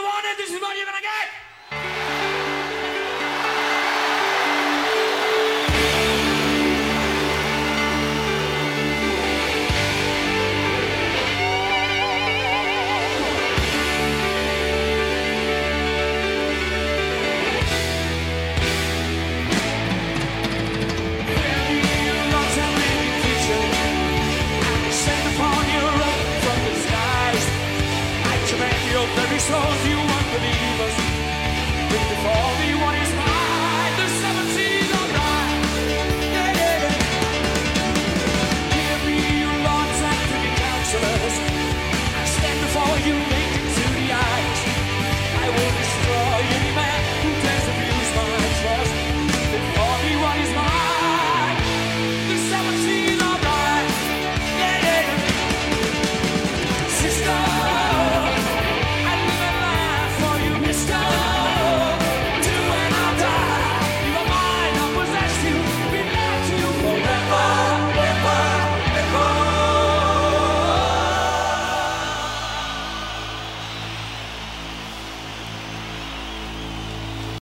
you wanted. this is what you're gonna get.